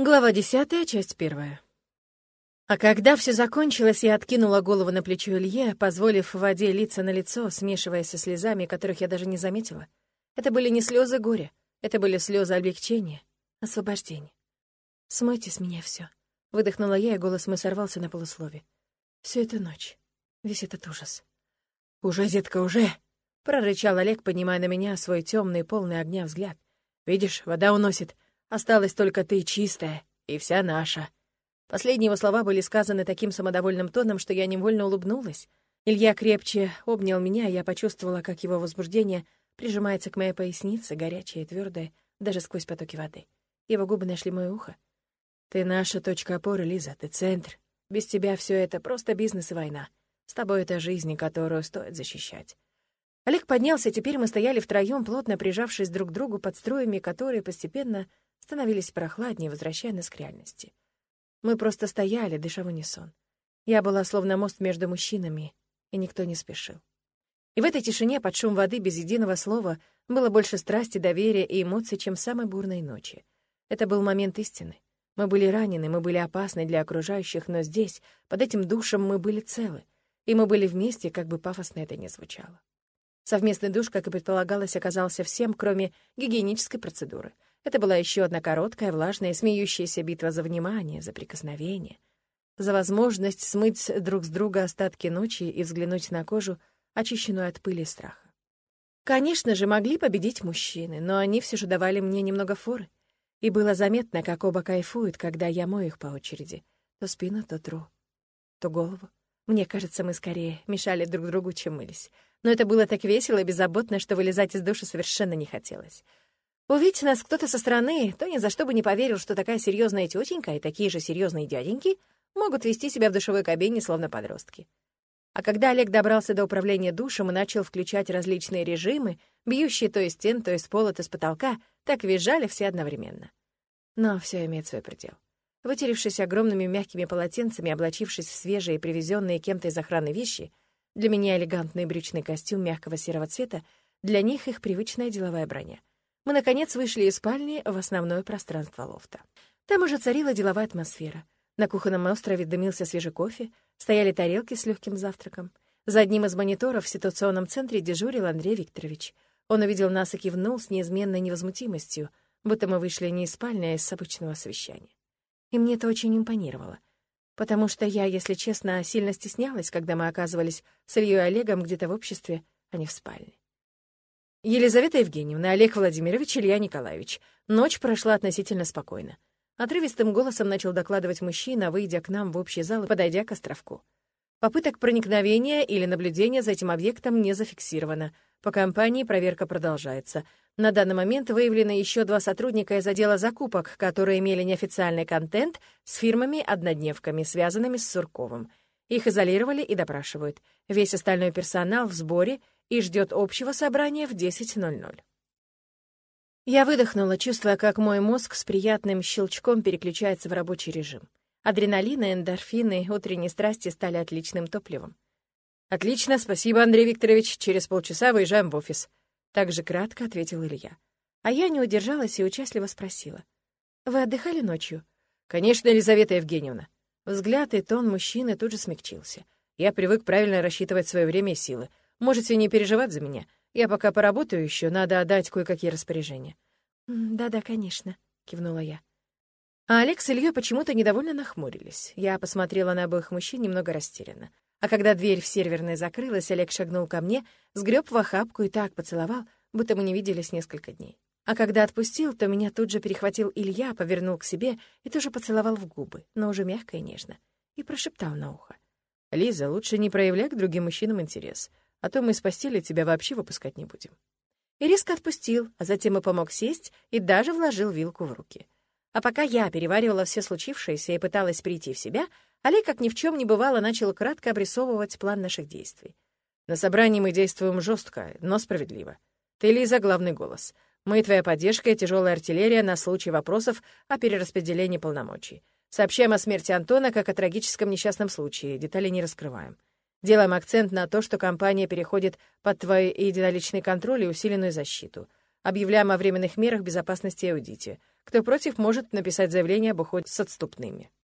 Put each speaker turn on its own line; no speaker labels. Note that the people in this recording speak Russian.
Глава десятая, часть первая. А когда все закончилось, я откинула голову на плечо Илье, позволив воде литься на лицо, смешиваясь со слезами, которых я даже не заметила. Это были не слезы горя, это были слезы облегчения, освобождения. «Смойте с меня все, выдохнула я, и голос мой сорвался на полуслове. Всю эту ночь, весь этот ужас. «Уже, детка, уже!» — прорычал Олег, поднимая на меня свой темный, полный огня взгляд. «Видишь, вода уносит. Осталась только ты чистая, и вся наша». Последние его слова были сказаны таким самодовольным тоном, что я невольно улыбнулась. Илья крепче обнял меня, и я почувствовала, как его возбуждение прижимается к моей пояснице, горячее и твердое, даже сквозь потоки воды. Его губы нашли мое ухо. «Ты наша точка опоры, Лиза, ты центр. Без тебя все это просто бизнес и война. С тобой это жизнь, которую стоит защищать». Олег поднялся, теперь мы стояли втроем, плотно прижавшись друг к другу под струями, которые постепенно становились прохладнее, возвращая нас к реальности. Мы просто стояли, дыша в унисон. Я была словно мост между мужчинами, и никто не спешил. И в этой тишине, под шум воды, без единого слова, было больше страсти, доверия и эмоций, чем в самой бурной ночи. Это был момент истины. Мы были ранены, мы были опасны для окружающих, но здесь, под этим душем, мы были целы. И мы были вместе, как бы пафосно это ни звучало. Совместный душ, как и предполагалось, оказался всем, кроме гигиенической процедуры — это была еще одна короткая, влажная, смеющаяся битва за внимание, за прикосновение, за возможность смыть друг с друга остатки ночи и взглянуть на кожу, очищенную от пыли и страха. Конечно же, могли победить мужчины, но они все же давали мне немного форы. И было заметно, как оба кайфуют, когда я мою их по очереди. То спину, то тру, то голову. Мне кажется, мы скорее мешали друг другу, чем мылись. Но это было так весело и беззаботно, что вылезать из души совершенно не хотелось. Увидеть нас кто-то со стороны, то ни за что бы не поверил, что такая серьезная тетенька и такие же серьезные дяденьки могут вести себя в душевой кабине словно подростки. А когда Олег добрался до управления душем и начал включать различные режимы, бьющие то из стен, то из пола, то из потолка, так визжали все одновременно. Но все имеет свой предел. Вытеревшись огромными мягкими полотенцами, облачившись в свежие, привезенные кем-то из охраны вещи, для меня элегантный брючный костюм мягкого серого цвета, для них их привычная деловая броня мы, наконец, вышли из спальни в основное пространство лофта. Там уже царила деловая атмосфера. На кухонном острове дымился свежий кофе, стояли тарелки с легким завтраком. За одним из мониторов в ситуационном центре дежурил Андрей Викторович. Он увидел нас и кивнул с неизменной невозмутимостью, будто мы вышли не из спальни, а из обычного совещания. И мне это очень импонировало. Потому что я, если честно, сильно стеснялась, когда мы оказывались с Ильей Олегом где-то в обществе, а не в спальне. Елизавета Евгеньевна, Олег Владимирович, Илья Николаевич. Ночь прошла относительно спокойно. Отрывистым голосом начал докладывать мужчина, выйдя к нам в общий зал и подойдя к островку. Попыток проникновения или наблюдения за этим объектом не зафиксировано. По компании проверка продолжается. На данный момент выявлены еще два сотрудника из отдела закупок, которые имели неофициальный контент с фирмами-однодневками, связанными с Сурковым. Их изолировали и допрашивают. Весь остальной персонал в сборе — и ждет общего собрания в 10.00. Я выдохнула, чувствуя, как мой мозг с приятным щелчком переключается в рабочий режим. Адреналин и эндорфины, утренние страсти стали отличным топливом. «Отлично, спасибо, Андрей Викторович. Через полчаса выезжаем в офис». Так же кратко ответил Илья. А я не удержалась и участливо спросила. «Вы отдыхали ночью?» «Конечно, Елизавета Евгеньевна». Взгляд и тон мужчины тут же смягчился. Я привык правильно рассчитывать свое время и силы. Можете не переживать за меня. Я пока поработаю еще, надо отдать кое-какие распоряжения». «Да-да, конечно», — кивнула я. А Алекс и Илья почему-то недовольно нахмурились. Я посмотрела на обоих мужчин немного растерянно. А когда дверь в серверной закрылась, Олег шагнул ко мне, сгреб в охапку и так поцеловал, будто мы не виделись несколько дней. А когда отпустил, то меня тут же перехватил Илья, повернул к себе и тоже поцеловал в губы, но уже мягко и нежно, и прошептал на ухо. «Лиза, лучше не проявляй к другим мужчинам интерес а то мы из постели тебя вообще выпускать не будем». И резко отпустил, а затем и помог сесть и даже вложил вилку в руки. А пока я переваривала все случившееся и пыталась прийти в себя, Олег, как ни в чем не бывало, начал кратко обрисовывать план наших действий. На собрании мы действуем жестко, но справедливо. Ты, Лиза, главный голос. Мы твоя поддержка и тяжелая артиллерия на случай вопросов о перераспределении полномочий. Сообщаем о смерти Антона как о трагическом несчастном случае, детали не раскрываем. Делаем акцент на то, что компания переходит под твой единоличный контроль и усиленную защиту. Объявляем о временных мерах безопасности и аудите. Кто против, может написать заявление об уходе с отступными.